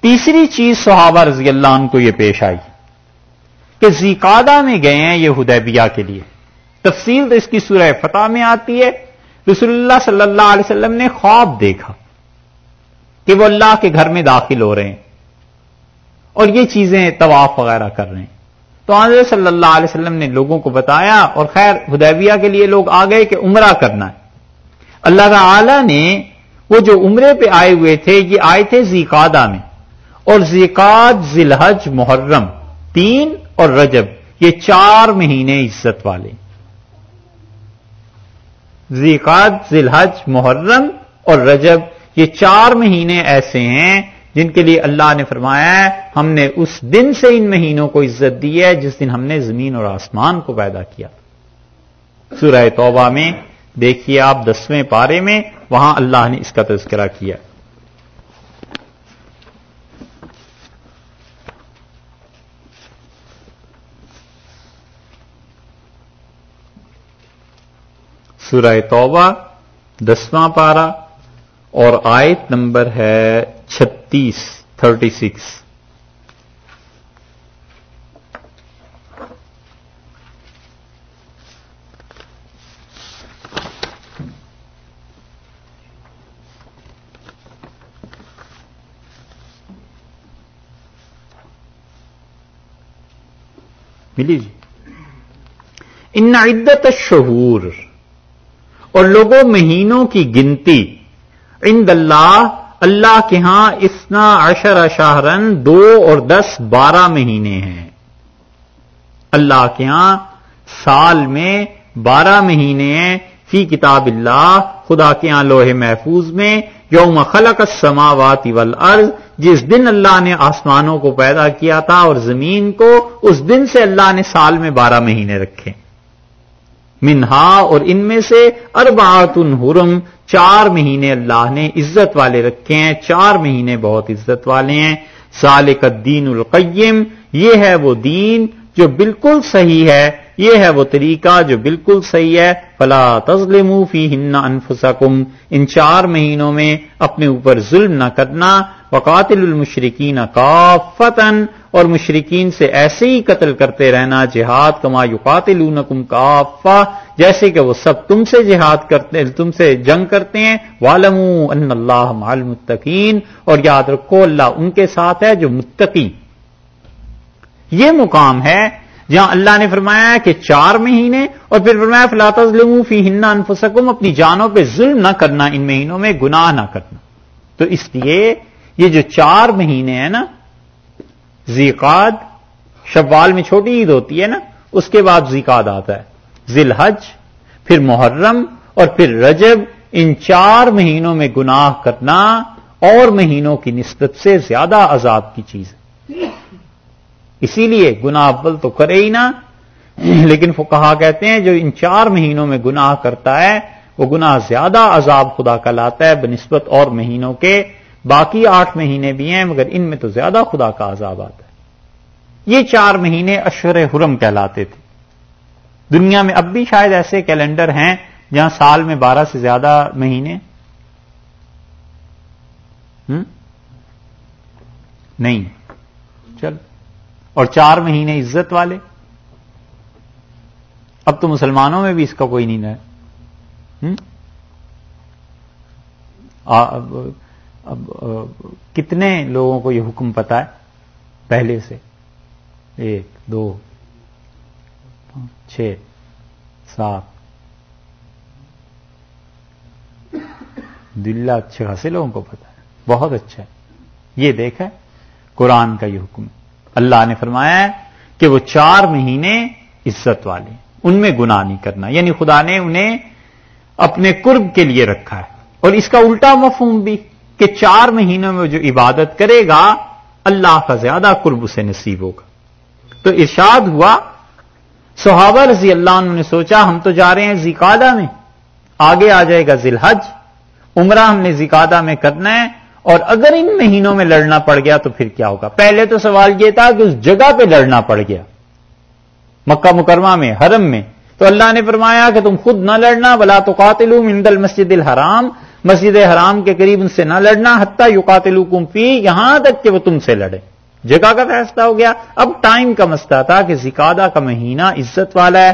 تیسری چیز صحابہ رضی اللہ عنہ کو یہ پیش آئی کہ زیقادہ میں گئے ہیں یہ حدیبیہ کے لیے۔ تفصیل تو اس کی سورہ فتح میں آتی ہے۔ رسول اللہ صلی اللہ علیہ وسلم نے خواب دیکھا کہ وہ اللہ کے گھر میں داخل ہو رہے ہیں اور یہ چیزیں طواف وغیرہ کر رہے ہیں۔ تو آج صلی اللہ علیہ وسلم نے لوگوں کو بتایا اور خیر ہدیبیہ کے لیے لوگ آ گئے کہ عمرہ کرنا ہے۔ اللہ تعالی نے وہ جو عمرے پہ آئے ہوئے تھے، یہ آئے تھے زیقادہ میں۔ اور زیقاد ذلحج محرم، تین اور رجب، یہ چار مہینے عزت والے۔ زیقاد ذلحج محرم اور رجب، یہ چار مہینے ایسے ہیں جن کے لیے اللہ نے فرمایا ہے، ہم نے اس دن سے ان مہینوں کو عزت دی ہے، جس دن ہم نے زمین اور آسمان کو پیدا کیا۔ سورہ توبہ میں دیکھیے آپ دسویں پارے میں، وہاں اللہ نے اس کا تذکرہ کیا۔ سورہ توبہ، دسواں پارا اور آیت نمبر ہے چھتیس، تھرٹی سکس۔ ملی جی ان عدت شہور اور لوگوں مہینوں کی گنتی۔ عند اللہ اللہ کے ہاں اسنا عشر شاہرن دو اور دس بارہ مہینے ہیں۔ اللہ کے ہاں سال میں بارہ مہینے ہیں۔ فی کتاب اللہ، خدا کے ہاں لوہے محفوظ میں۔ یوم خلق السماوات والارض، جس دن اللہ نے آسمانوں کو پیدا کیا تھا اور زمین کو، اس دن سے اللہ نے سال میں بارہ مہینے رکھے۔ منہا اور ان میں سے اربات حرم چار مہینے اللہ نے عزت والے رکھے ہیں، چار مہینے بہت عزت والے ہیں۔ سالک الدین القیم، یہ ہے وہ دین جو بالکل صحیح ہے، یہ ہے وہ طریقہ جو بالکل صحیح ہے۔ فلا تزلم فی ہن انفسکم، ان چار مہینوں میں اپنے اوپر ظلم نہ کرنا۔ وقاتل المشرقین کافتن اور مشرقین سے ایسے ہی قتل کرتے رہنا، جہاد کما یقاتلونکم کافا جیسے کہ وہ سب تم سے جہاد کرتے، تم سے جنگ کرتے ہیں۔ والم ان اللہ مال متقین اور یاد رکھو، اللہ ان کے ساتھ ہے جو متقی۔ یہ مقام ہے جہاں اللہ نے فرمایا کہ چار مہینے، اور پھر فرمایا فلاط فی ہن انفسکم اپنی جانوں پہ ظلم نہ کرنا، ان مہینوں میں گناہ نہ کرنا۔ تو اس لیے یہ جو چار مہینے ہیں نا زیقاد شوال میں چھوٹی عید ہوتی ہے نا، اس کے بعد زیقاد آتا ہے۔ ذی الحج پھر محرم اور پھر رجب، ان چار مہینوں میں گناہ کرنا اور مہینوں کی نسبت سے زیادہ عذاب کی چیز ہے۔ اسی لیے گنا اول تو کرے ہی نا۔ لیکن وہ کہا کہتے ہیں، جو ان چار مہینوں میں گناہ کرتا ہے، وہ گناہ زیادہ عذاب خدا کا لاتا ہے بنسبت اور مہینوں کے باقی آٹھ مہینے بھی ہیں، مگر ان میں تو زیادہ خدا کا عذاب آتا ہے۔ یہ چار مہینے اشر حرم کہلاتے تھے۔ دنیا میں اب بھی شاید ایسے کیلنڈر ہیں جہاں سال میں بارہ سے زیادہ مہینے۔ نہیں۔ چل۔ اور چار مہینے عزت والے۔ اب تو مسلمانوں میں بھی اس کا کوئی نہیں ہے۔ اب کتنے لوگوں کو یہ حکم پتا ہے؟ پہلے سے۔ ایک، دو، چھ، سات۔ دلہ اچھے خاصے لوگوں کو پتا ہے۔ بہت اچھا ہے۔ یہ دیکھا قرآن کا یہ حکم۔ اللہ نے فرمایا کہ وہ چار مہینے عزت والے ان میں گناہ نہیں کرنا۔ یعنی خدا نے انہیں اپنے قرب کے لیے رکھا ہے۔ اور اس کا الٹا مفہوم بھی۔ کہ چار مہینوں میں جو عبادت کرے گا، اللہ کا زیادہ قرب اسے نصیب ہوگا۔ تو ارشاد ہوا، صحابہ رضی اللہ عنہ نے سوچا، ہم تو جا رہے ہیں زکادہ میں، آگے آ جائے گا ذلحج عمرہ ہم نے زکادہ میں کرنا ہے، اور اگر ان مہینوں میں لڑنا پڑ گیا تو پھر کیا ہوگا؟ پہلے تو سوال یہ تھا کہ اس جگہ پہ لڑنا پڑ گیا، مکہ مکرمہ میں، حرم میں۔ تو اللہ نے فرمایا کہ تم خود نہ لڑنا بلا تو قاتل مسجد الحرام مسجد حرام کے قریب ان سے نہ لڑنا، حتیٰ یقاتلوکم فی، یہاں تک کہ وہ تم سے لڑے۔ جگہ کا فیصلہ ہو گیا۔ اب ٹائم کا مسئلہ تھا کہ زکادہ کا مہینہ عزت والا ہے۔